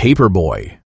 Paperboy